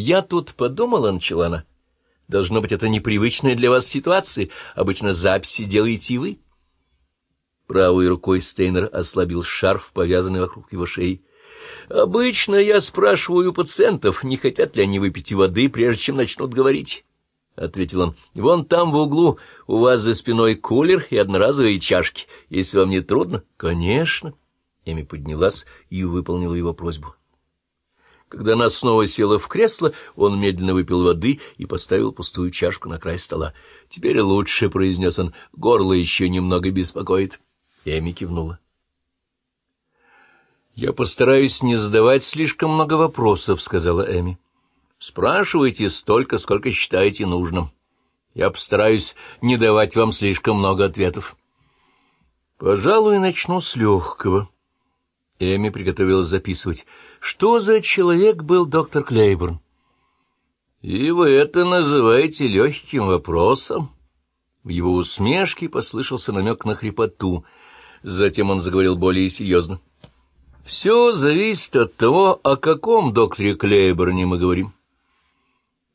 «Я тут подумала, — начала она, — должно быть, это непривычная для вас ситуация. Обычно записи делаете и вы». Правой рукой Стейнер ослабил шарф, повязанный вокруг его шеи. «Обычно я спрашиваю пациентов, не хотят ли они выпить воды, прежде чем начнут говорить». — ответил он. — Вон там в углу у вас за спиной кулер и одноразовые чашки. Если вам не трудно? — Конечно. Эми поднялась и выполнила его просьбу. Когда она снова села в кресло, он медленно выпил воды и поставил пустую чашку на край стола. — Теперь лучше, — произнес он, — горло еще немного беспокоит. Эми кивнула. — Я постараюсь не задавать слишком много вопросов, — сказала Эми. — Спрашивайте столько, сколько считаете нужным. Я постараюсь не давать вам слишком много ответов. — Пожалуй, начну с легкого. Эми приготовилась записывать. Что за человек был доктор Клейборн? — И вы это называете легким вопросом? В его усмешке послышался намек на хрипоту. Затем он заговорил более серьезно. — Все зависит от того, о каком докторе Клейборне мы говорим.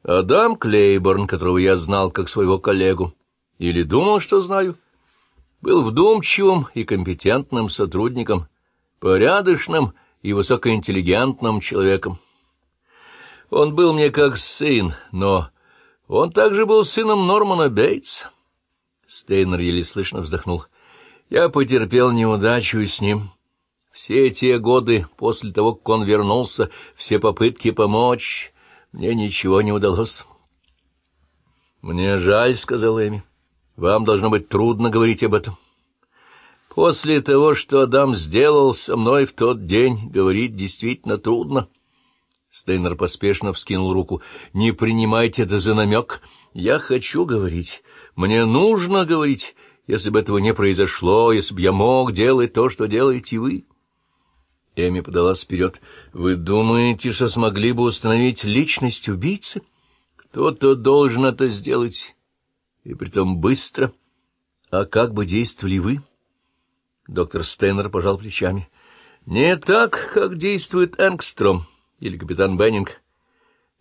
Адам Клейборн, которого я знал как своего коллегу, или думал, что знаю, был вдумчивым и компетентным сотрудником — порядочным и высокоинтеллигентным человеком. Он был мне как сын, но он также был сыном Нормана Бейтса. Стейнер еле слышно вздохнул. Я потерпел неудачу с ним. Все те годы после того, как он вернулся, все попытки помочь, мне ничего не удалось. «Мне жаль», — сказал Эми. «Вам должно быть трудно говорить об этом». После того, что Адам сделал со мной в тот день, говорить действительно трудно. Стейнер поспешно вскинул руку. «Не принимайте это за намек. Я хочу говорить. Мне нужно говорить. Если бы этого не произошло, если бы я мог делать то, что делаете вы». Эми подалась вперед. «Вы думаете, что смогли бы установить личность убийцы? Кто-то должен это сделать, и притом быстро. А как бы действовали вы?» Доктор Стейнер пожал плечами. «Не так, как действует Энгстром или капитан Беннинг.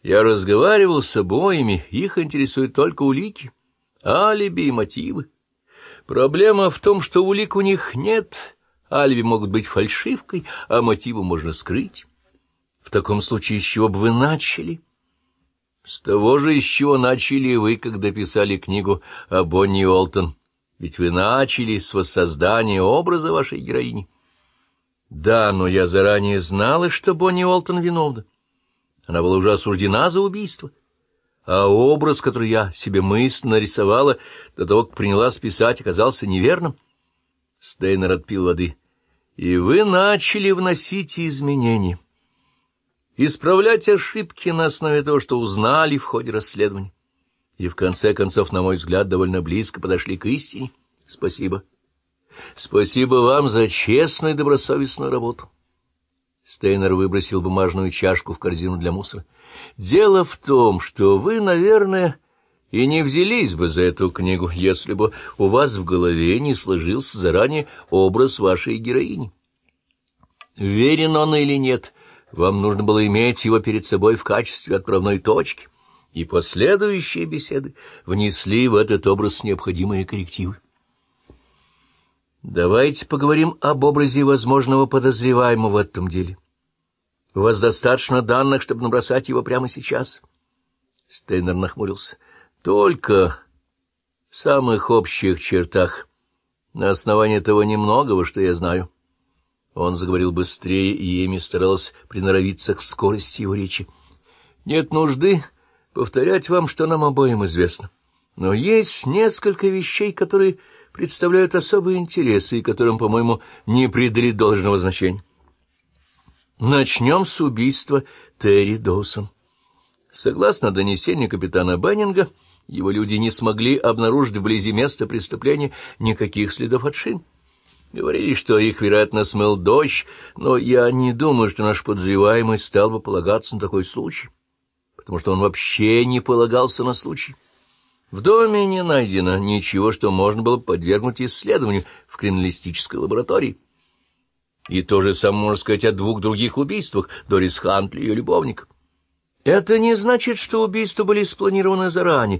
Я разговаривал с обоими, их интересуют только улики, алиби и мотивы. Проблема в том, что улик у них нет, алиби могут быть фальшивкой, а мотивы можно скрыть. В таком случае, с чего бы вы начали?» «С того же, с чего начали вы, когда писали книгу о Бонни Уолтон». Ведь вы начали с воссоздания образа вашей героини. Да, но я заранее знала, что Бонни Уолтон виновна. Она была уже осуждена за убийство. А образ, который я себе мысленно рисовала до того, как принялась писать, оказался неверным. Стейнер отпил воды. И вы начали вносить изменения. Исправлять ошибки на основе того, что узнали в ходе расследования и в конце концов, на мой взгляд, довольно близко подошли к истине. Спасибо. Спасибо вам за честную и добросовестную работу. Стейнер выбросил бумажную чашку в корзину для мусора. Дело в том, что вы, наверное, и не взялись бы за эту книгу, если бы у вас в голове не сложился заранее образ вашей героини. Верен он или нет, вам нужно было иметь его перед собой в качестве отправной точки и последующие беседы внесли в этот образ необходимые коррективы. Давайте поговорим об образе возможного подозреваемого в этом деле. У вас достаточно данных, чтобы набросать его прямо сейчас. Стейнер нахмурился. Только в самых общих чертах, на основании того немногого, что я знаю. Он заговорил быстрее, и Эми старалась приноровиться к скорости его речи. Нет нужды повторять вам, что нам обоим известно. Но есть несколько вещей, которые представляют особый интерес и которым, по-моему, не придали должного значения. Начнем с убийства Терри Доусон. Согласно донесению капитана Баннинга, его люди не смогли обнаружить вблизи места преступления никаких следов от шин. Говорили, что их, вероятно, смыл дождь, но я не думаю, что наш подозреваемый стал бы полагаться на такой случай потому что он вообще не полагался на случай. В доме не найдено ничего, что можно было подвергнуть исследованию в криминалистической лаборатории. И то же самое можно сказать о двух других убийствах Дорис Хантли и ее любовник. Это не значит, что убийства были спланированы заранее.